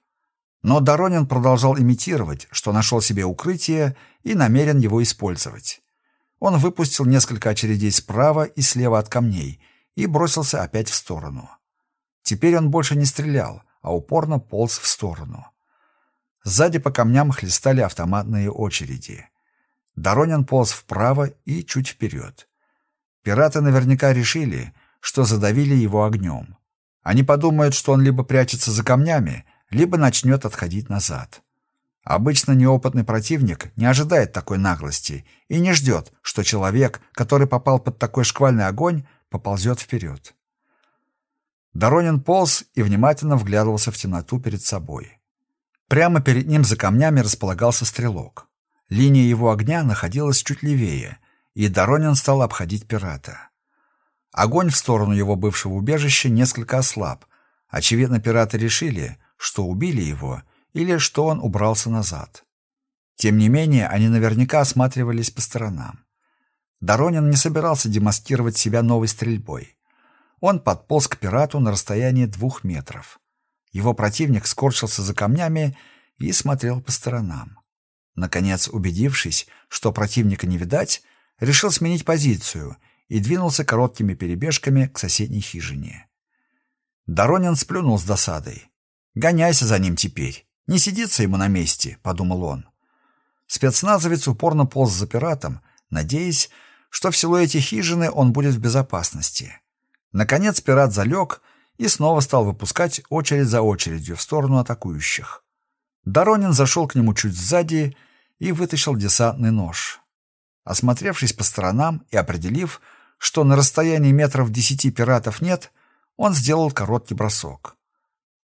Но Доронин продолжал имитировать, что нашел себе укрытие и намерен его использовать. Он выпустил несколько очередей справа и слева от камней и бросился опять в сторону. Теперь он больше не стрелял, а упорно полз в сторону. Сзади по камням хлестали автоматные очереди. Доронин полз вправо и чуть вперед. Пираты наверняка решили, что задавили его огнем. Они подумают, что он либо прячется за камнями, либо начнет отходить назад. Обычно неопытный противник не ожидает такой наглости и не ждет, что человек, который попал под такой шквальный огонь, поползет вперед. Доронин полз и внимательно вглядывался в темноту перед собой. Прямо перед ним за камнями располагался стрелок. Линия его огня находилась чуть левее, и Доронин стал обходить пирата. Огонь в сторону его бывшего убежища несколько ослаб. Очевидно, пираты решили, что убили его или что он убрался назад. Тем не менее, они наверняка осматривались по сторонам. Доронин не собирался демонстрировать себя новой стрельбой. Он подполз к пирату на расстоянии двух метров. Его противник скорчился за камнями и смотрел по сторонам. Наконец, убедившись, что противника не видать, решил сменить позицию и двинулся короткими перебежками к соседней хижине. Доронин сплюнул с досадой. «Гоняйся за ним теперь. Не сидится ему на месте», — подумал он. Спецназовец упорно полз за пиратом, надеясь, что в силуэте хижины он будет в безопасности. Наконец пират залег и снова стал выпускать очередь за очередью в сторону атакующих. Доронин зашел к нему чуть сзади и вытащил десантный нож. Осмотревшись по сторонам и определив, что на расстоянии метров десяти пиратов нет, он сделал короткий бросок.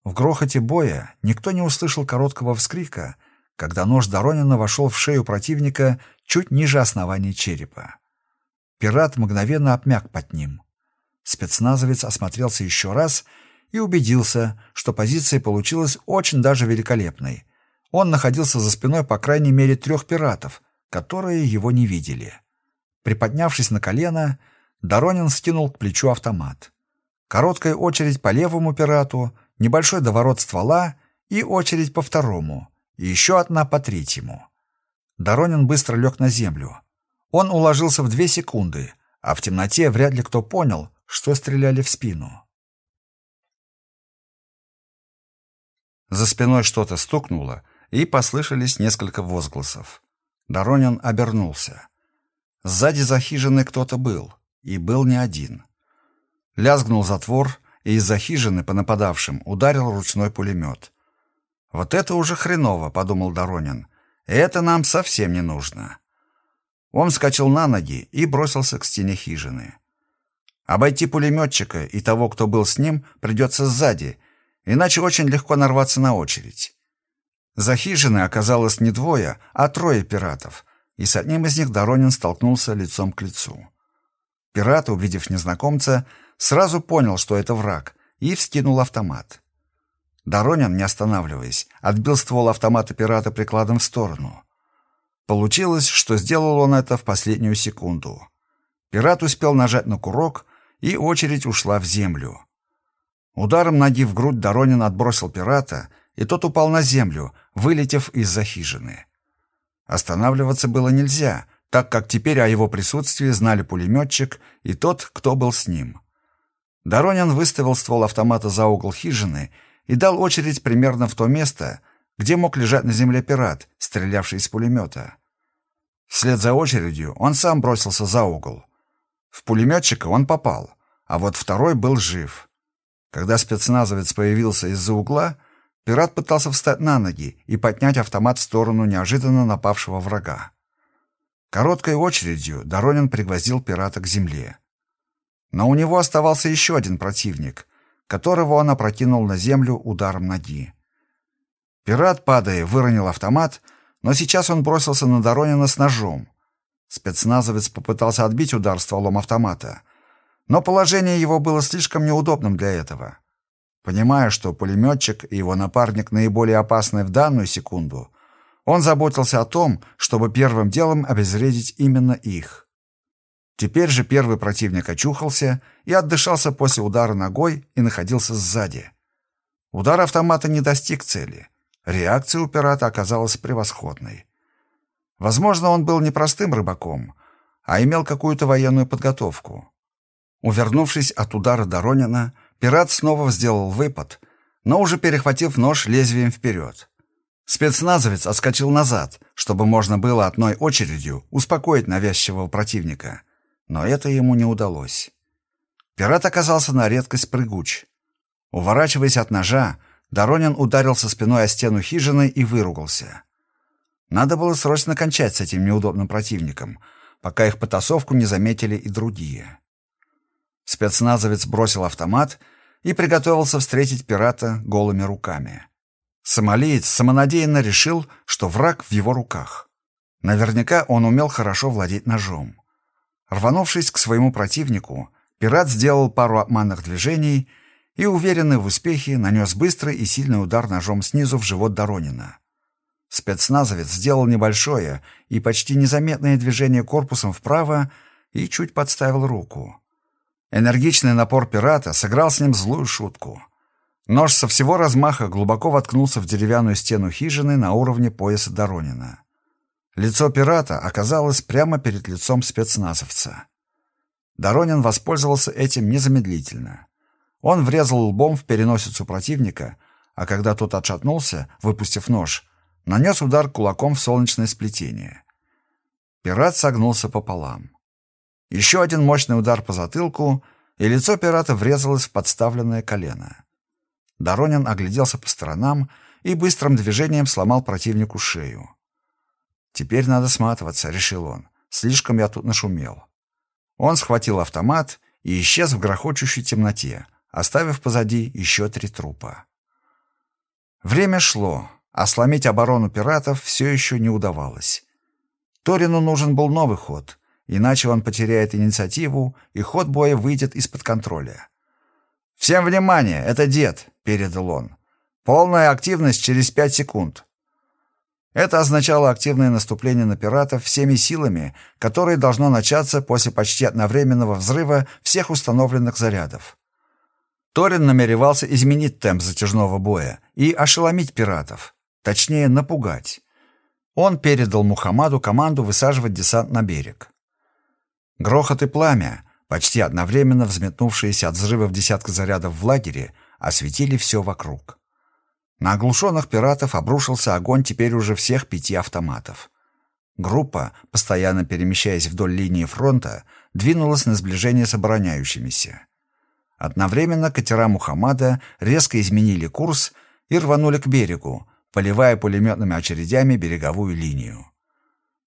В грохоте боя никто не услышал короткого вскрика, когда нож Доронина вошел в шею противника чуть ниже основания черепа. Пират мгновенно обмяк под ним. Спецназовец осмотрелся еще раз и убедился, что позиция получилась очень даже великолепной. Он находился за спиной по крайней мере трех пиратов, которые его не видели. Приподнявшись на колено, Доронин скинул к плечу автомат. Короткая очередь по левому пирату, небольшой доворот ствола и очередь по второму, и еще одна по третьему. Доронин быстро лег на землю. Он уложился в две секунды, а в темноте вряд ли кто понял, что стреляли в спину. За спиной что-то стукнуло, и послышались несколько возгласов. Доронин обернулся. Сзади за хижиной кто-то был, и был не один. Лязгнул затвор, и из-за хижины по нападавшим ударил ручной пулемет. «Вот это уже хреново», — подумал Доронин. «Это нам совсем не нужно». Он вскочил на ноги и бросился к стене хижины. Обойти пулеметчика и того, кто был с ним, придется сзади, иначе очень легко нарваться на очередь. За хижиной оказалось не двое, а трое пиратов, и с одним из них Доронин столкнулся лицом к лицу. Пират, увидев незнакомца, сразу понял, что это враг, и вскинул автомат. Доронин, не останавливаясь, отбил ствол автомата пирата прикладом в сторону. Получилось, что сделал он это в последнюю секунду. Пират успел нажать на курок, и очередь ушла в землю. Ударом ноги в грудь Доронин отбросил пирата, и тот упал на землю, вылетев из-за хижины. Останавливаться было нельзя, так как теперь о его присутствии знали пулеметчик и тот, кто был с ним. Доронин выставил ствол автомата за угол хижины и дал очередь примерно в то место, где мог лежать на земле пират, стрелявший из пулемета. Вслед за очередью он сам бросился за угол. В пулеметчика он попал, а вот второй был жив. Когда спецназовец появился из-за угла, пират пытался встать на ноги и поднять автомат в сторону неожиданно напавшего врага. Короткой очередью Доронин пригвоздил пирата к земле. Но у него оставался еще один противник, которого он опрокинул на землю ударом ноги. Пират, падая, выронил автомат но сейчас он бросился на Доронина с ножом. Спецназовец попытался отбить удар стволом автомата, но положение его было слишком неудобным для этого. Понимая, что пулеметчик и его напарник наиболее опасны в данную секунду, он заботился о том, чтобы первым делом обезвредить именно их. Теперь же первый противник очухался и отдышался после удара ногой и находился сзади. Удар автомата не достиг цели. Реакция у пирата оказалась превосходной. Возможно, он был непростым рыбаком, а имел какую-то военную подготовку. Увернувшись от удара Доронина, пират снова сделал выпад, но уже перехватив нож лезвием вперед. Спецназовец отскочил назад, чтобы можно было одной очередью успокоить навязчивого противника, но это ему не удалось. Пират оказался на редкость прыгуч. Уворачиваясь от ножа, Доронин ударился спиной о стену хижины и выругался. Надо было срочно кончать с этим неудобным противником, пока их потасовку не заметили и другие. Спецназовец бросил автомат и приготовился встретить пирата голыми руками. Сомалиец самонадеянно решил, что враг в его руках. Наверняка он умел хорошо владеть ножом. Рванувшись к своему противнику, пират сделал пару обманных движений и, уверенный в успехе, нанес быстрый и сильный удар ножом снизу в живот Доронина. Спецназовец сделал небольшое и почти незаметное движение корпусом вправо и чуть подставил руку. Энергичный напор пирата сыграл с ним злую шутку. Нож со всего размаха глубоко воткнулся в деревянную стену хижины на уровне пояса Доронина. Лицо пирата оказалось прямо перед лицом спецназовца. Доронин воспользовался этим незамедлительно. Он врезал лбом в переносицу противника, а когда тот отшатнулся, выпустив нож, нанес удар кулаком в солнечное сплетение. Пират согнулся пополам. Еще один мощный удар по затылку, и лицо пирата врезалось в подставленное колено. Доронин огляделся по сторонам и быстрым движением сломал противнику шею. «Теперь надо сматываться», — решил он. «Слишком я тут нашумел». Он схватил автомат и исчез в грохочущей темноте, оставив позади еще три трупа. Время шло, а сломить оборону пиратов все еще не удавалось. Торину нужен был новый ход, иначе он потеряет инициативу, и ход боя выйдет из-под контроля. «Всем внимание! Это дед!» — передал он. «Полная активность через пять секунд». Это означало активное наступление на пиратов всеми силами, которое должно начаться после почти одновременного взрыва всех установленных зарядов. Торин намеревался изменить темп затяжного боя и ошеломить пиратов, точнее напугать. Он передал Мухаммаду команду высаживать десант на берег. Грохот и пламя, почти одновременно взметнувшиеся от взрывов десятка зарядов в лагере, осветили все вокруг. На оглушенных пиратов обрушился огонь теперь уже всех пяти автоматов. Группа, постоянно перемещаясь вдоль линии фронта, двинулась на сближение с обороняющимися. Одновременно катера Мухаммада резко изменили курс и рванули к берегу, поливая пулеметными очередями береговую линию.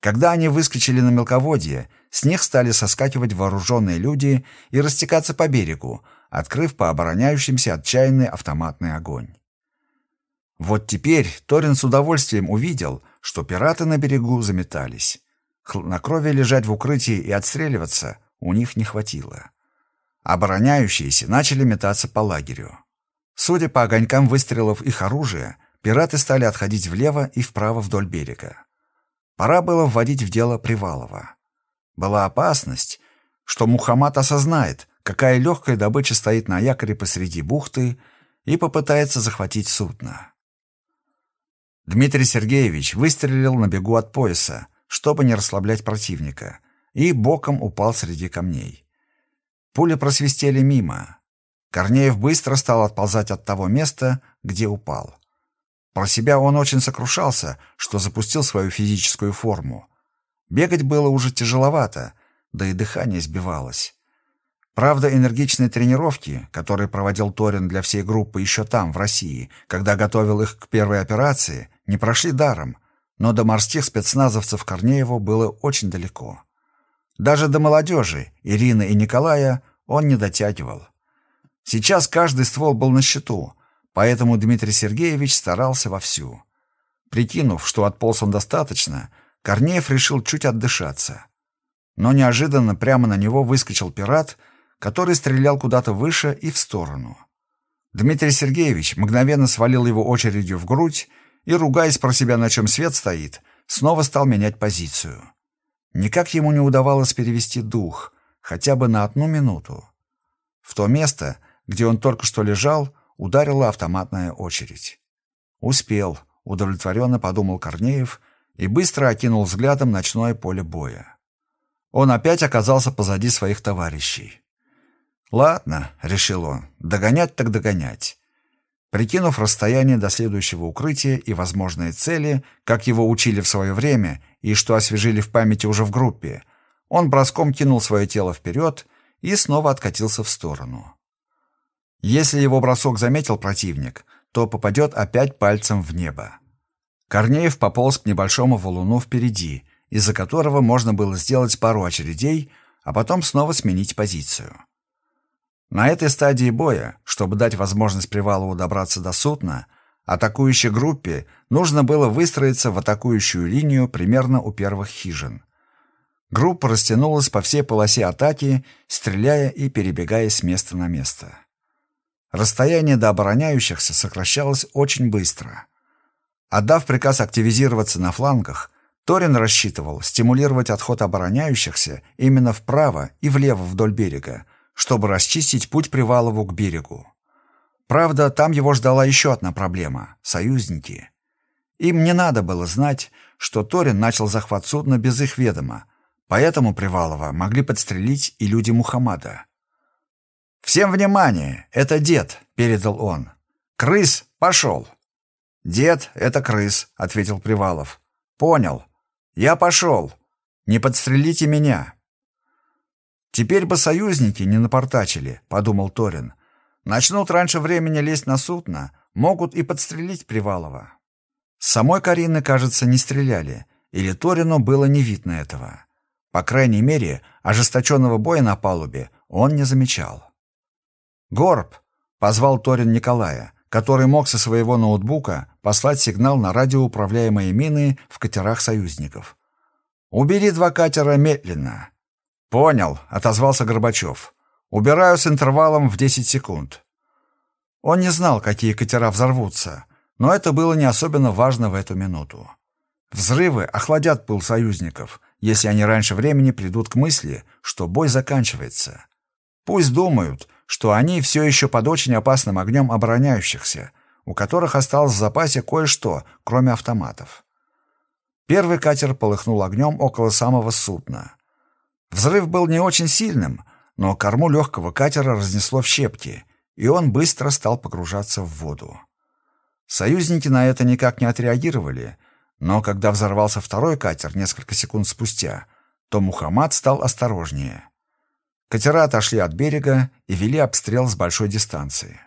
Когда они выскочили на мелководье, с них стали соскакивать вооруженные люди и растекаться по берегу, открыв по обороняющимся отчаянный автоматный огонь. Вот теперь Торин с удовольствием увидел, что пираты на берегу заметались. Хладнокровие лежать в укрытии и отстреливаться у них не хватило. Обороняющиеся начали метаться по лагерю. Судя по огонькам выстрелов их оружия, пираты стали отходить влево и вправо вдоль берега. Пора было вводить в дело Привалова. Была опасность, что Мухаммад осознает, какая легкая добыча стоит на якоре посреди бухты и попытается захватить судно. Дмитрий Сергеевич выстрелил на бегу от пояса, чтобы не расслаблять противника, и боком упал среди камней. Пули просвистели мимо. Корнеев быстро стал отползать от того места, где упал. Про себя он очень сокрушался, что запустил свою физическую форму. Бегать было уже тяжеловато, да и дыхание сбивалось. Правда, энергичные тренировки, которые проводил Торин для всей группы еще там, в России, когда готовил их к первой операции, не прошли даром, но до морских спецназовцев Корнееву было очень далеко. Даже до молодежи, Ирины и Николая, он не дотягивал. Сейчас каждый ствол был на счету, Поэтому Дмитрий Сергеевич старался вовсю. Прикинув, что отполз он достаточно, Корнеев решил чуть отдышаться. Но неожиданно прямо на него выскочил пират, который стрелял куда-то выше и в сторону. Дмитрий Сергеевич мгновенно свалил его очередью в грудь и, ругаясь про себя, на чем свет стоит, снова стал менять позицию. Никак ему не удавалось перевести дух, хотя бы на одну минуту. В то место, где он только что лежал, ударила автоматная очередь. «Успел», — удовлетворенно подумал Корнеев и быстро окинул взглядом ночное поле боя. он опять оказался позади своих товарищей. «Ладно», — решил он, — «догонять так догонять». Прикинув расстояние до следующего укрытия и возможные цели, как его учили в свое время и что освежили в памяти уже в группе, он броском кинул свое тело вперед и снова откатился в сторону. Если его бросок заметил противник, то попадет опять пальцем в небо. Корнеев пополз к небольшому валуну впереди, из-за которого можно было сделать пару очередей, а потом снова сменить позицию. На этой стадии боя, чтобы дать возможность Привалову добраться до судна, атакующей группе нужно было выстроиться в атакующую линию примерно у первых хижин. Группа растянулась по всей полосе атаки, стреляя и перебегая с места на место. Расстояние до обороняющихся сокращалось очень быстро. Отдав приказ активизироваться на флангах, Торин рассчитывал стимулировать отход обороняющихся именно вправо и влево вдоль берега, чтобы расчистить путь Привалову к берегу. Правда, там его ждала еще одна проблема — союзники. Им не надо было знать, что Торин начал захват судна без их ведома, поэтому Привалова могли подстрелить и люди Мухаммада. «Всем внимание! Это дед!» — передал он. «Крыс, пошел!» «Дед — это крыс», — ответил Привалов. «Понял. Я пошел. Не подстрелите меня». «Теперь бы союзники не напортачили», — подумал Торин. «Начнут раньше времени лезть на судно, могут и подстрелить Привалова». Самой Карины, кажется, не стреляли, или Торину было не видно этого. По крайней мере, ожесточенного боя на палубе он не замечал. «Горб!» — позвал Торин Николая, который мог со своего ноутбука послать сигнал на радиоуправляемые мины в катерах союзников. «Убери два катера медленно. «Понял», — отозвался Горбачев. «Убираю с интервалом в 10 секунд». Он не знал, какие катера взорвутся, но это было не особенно важно в эту минуту. Взрывы охладят пыл союзников, если они раньше времени придут к мысли, что бой заканчивается. Пусть думают, что они все еще под очень опасным огнем обороняющихся, у которых осталось в запасе кое-что, кроме автоматов. Первый катер полыхнул огнем около самого судна. Взрыв был не очень сильным, но корму легкого катера разнесло в щепки, и он быстро стал погружаться в воду. Союзники на это никак не отреагировали, но когда взорвался второй катер несколько секунд спустя, то Мухаммад стал осторожнее. Катера отошли от берега и вели обстрел с большой дистанции.